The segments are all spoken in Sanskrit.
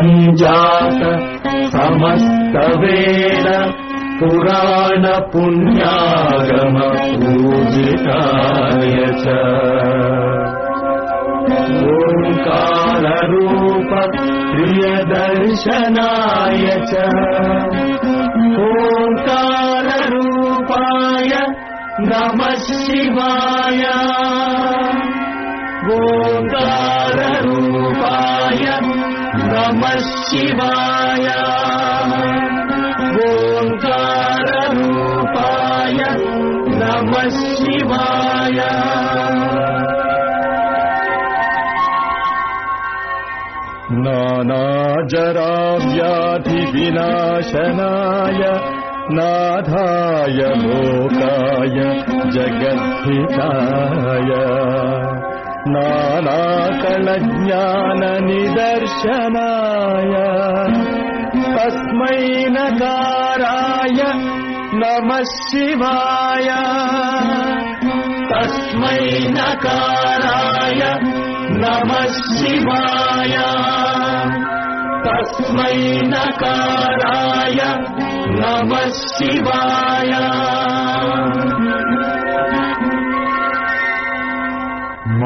सञ्जात समस्तवेद पुराणपुण्यागमपूजिताय च। ओङ्काररूप प्रियदर्शनाय च। ओङ्काररूपाय नमः शिवाय। ओङ्काररूपाय नमः शिवाय। ओङ्काररूपाय नमः शिवाय। नानाजराव्याधिविनाशनाय नाथाय लोकाय जगद्धिताय नानाकलज्ञाननिदर्शनाय तस्मै नकाराय नमः शिवाय तस्मै नकाराय नमः शिवाय तस्मै नकाराय नमः शिवाय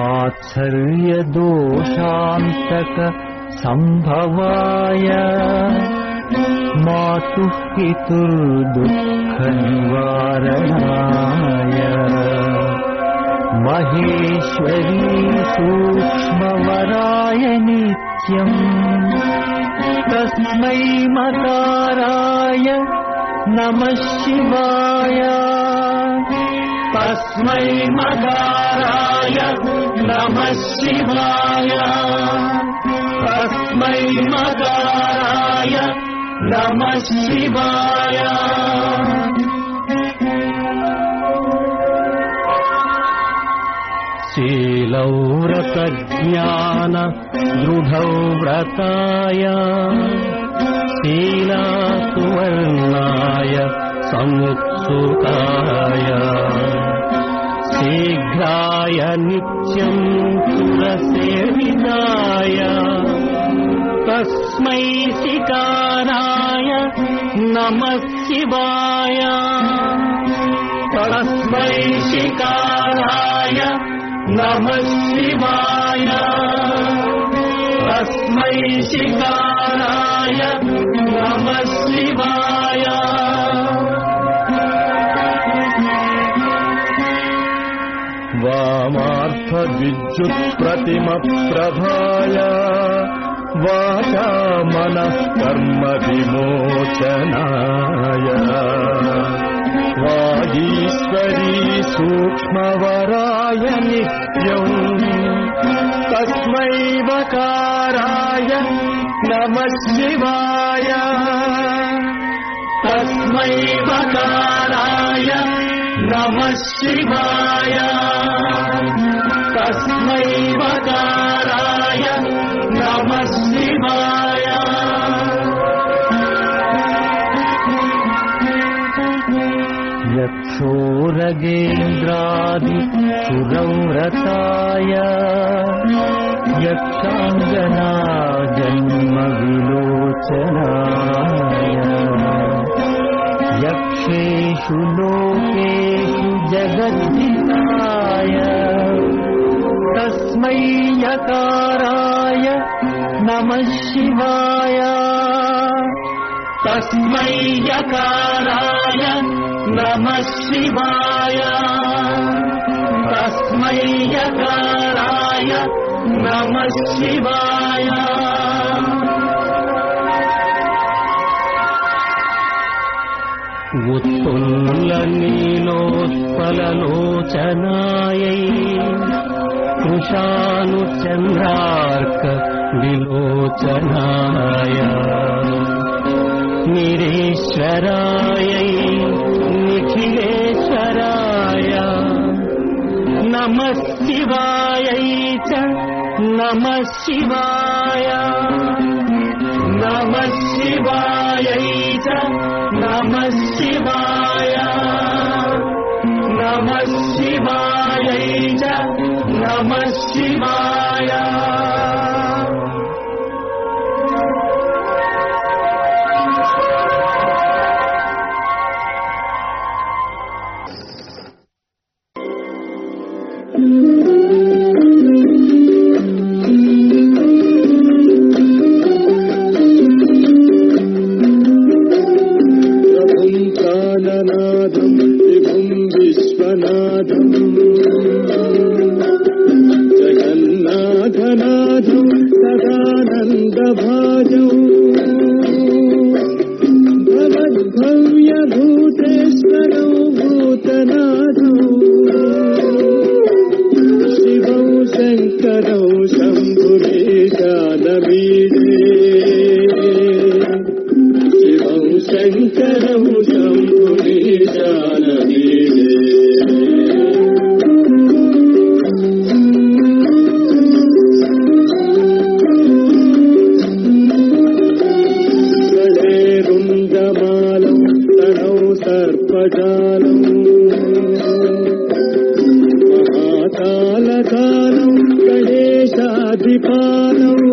मात्सर्यदोषान्तक सम्भवाय मातुः पितुर्दुःखनिवारणाय। महेश्वरी सूक्ष्मवराय नित्यम् तस्मै मकाराय नमः शिवाय तस्मै मकाराय नमः शिवाय। तस्मै मकाराय नमः शिवाय। शीलौ व्रतज्ञान दृढौ व्रताय शीला सुवर्णाय समुत्सुकाय शीघ्राय नित्यम् सुरसेविताय तस्मै शिकाराय नमः शिवाय। तस्मै शिकाराय नमः शिवाय। तस्मै शिकाराय नमः शिवाय वामार्थविद्युत्प्रतिमप्रभाय वाचा मनः कर्मविमोचनाय। वागीश्वरी सूक्ष्मवराय नित्यम् तस्मै वकाराय नमः शिवाय। तस्मै वकाराय नमः शिवाय तस्मै वकाराय नमः शिवाय। यक्षोरगेन्द्रादि सुरव्रताय यक्षाङ्गना जन्मविलोचनाय यक्षेषु लोकेषु जगद्धिताय तस्मै यकाराय नमः शिवाय। तस्मै यकाराय नमः शिवाय। तस्मै यकाराय नमः शिवाय। उत्तुल्लनीलोत्पललोचनायै कृशानुचन्द्रार्क विलोचनाय निरेश्वरायै निखिलेश्वराय नमः शिवायै च नमः शिवाय नमः शिवायै च नमः शिवाय नमः शिवायै च नमः शिवाय गणेशाधिपालम्